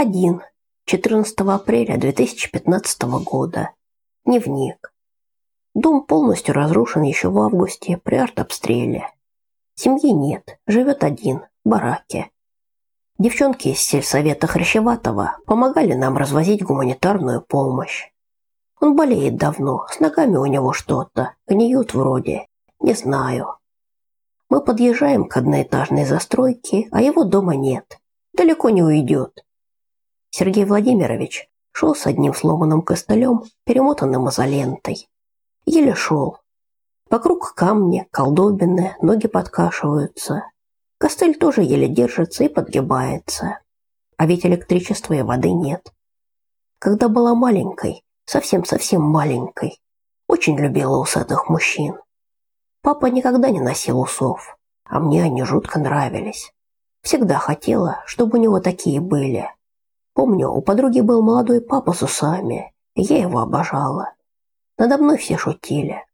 Один. 14 апреля 2015 года. Дневник. Дом полностью разрушен еще в августе при артобстреле. Семьи нет, живет один, в бараке. Девчонки из сельсовета Хрящеватого помогали нам развозить гуманитарную помощь. Он болеет давно, с ногами у него что-то, гниют вроде, не знаю. Мы подъезжаем к одноэтажной застройке, а его дома нет. Далеко не уйдет. Сергей Владимирович шел с одним сломанным костылем, перемотанным изолентой. Еле шел. Вокруг камни, колдобины, ноги подкашиваются. Костыль тоже еле держится и подгибается. А ведь электричества и воды нет. Когда была маленькой, совсем-совсем маленькой, очень любила усатых мужчин. Папа никогда не носил усов, а мне они жутко нравились. Всегда хотела, чтобы у него такие были. Помню, у подруги был молодой папа с усами, я его обожала. Надо мной все шутили.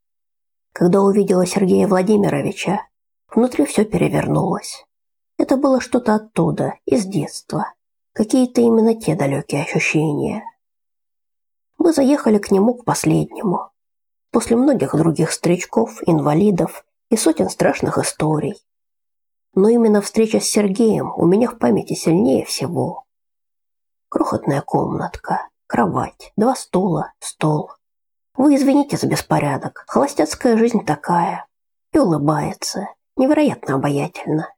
Когда увидела Сергея Владимировича, внутри все перевернулось. Это было что-то оттуда, из детства. Какие-то именно те далекие ощущения. Мы заехали к нему к последнему. После многих других старичков, инвалидов и сотен страшных историй. Но именно встреча с Сергеем у меня в памяти сильнее всего. Крохотная комнатка, кровать, два стула, стол. Вы извините за беспорядок, холостяцкая жизнь такая. И улыбается, невероятно обаятельно.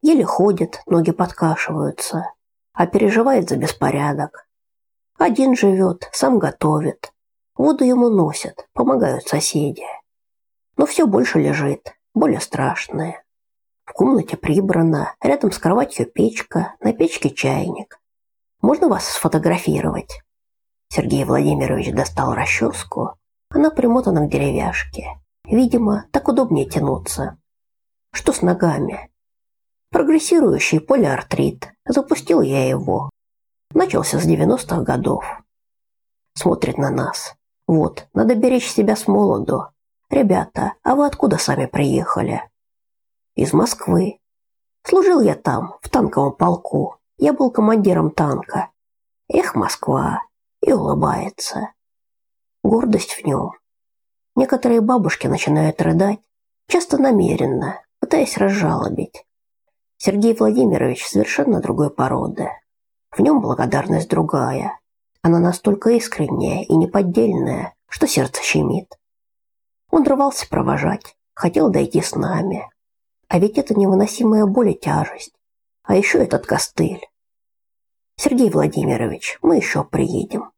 Еле ходит, ноги подкашиваются, а переживает за беспорядок. Один живет, сам готовит. Воду ему носят, помогают соседи. Но все больше лежит, более страшное. В комнате прибрано, рядом с кроватью печка, на печке чайник. Можно вас сфотографировать? Сергей Владимирович достал расческу. Она примотана к деревяшке. Видимо, так удобнее тянуться. Что с ногами? Прогрессирующий полиартрит. Запустил я его. Начался с 90-х годов. Смотрит на нас. Вот, надо беречь себя с молоду. Ребята, а вы откуда сами приехали? Из Москвы. Служил я там, в танковом полку. Я был командиром танка. Эх, Москва, и улыбается. Гордость в нем. Некоторые бабушки начинают рыдать, часто намеренно, пытаясь разжалобить. Сергей Владимирович совершенно другой породы. В нем благодарность другая. Она настолько искренняя и неподдельная, что сердце щемит. Он рвался провожать, хотел дойти с нами. А ведь это невыносимая боль и тяжесть. А еще этот костыль. Сергей Владимирович, мы еще приедем.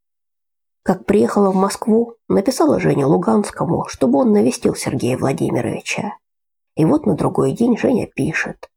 Как приехала в Москву, написала Жене Луганскому, чтобы он навестил Сергея Владимировича. И вот на другой день Женя пишет.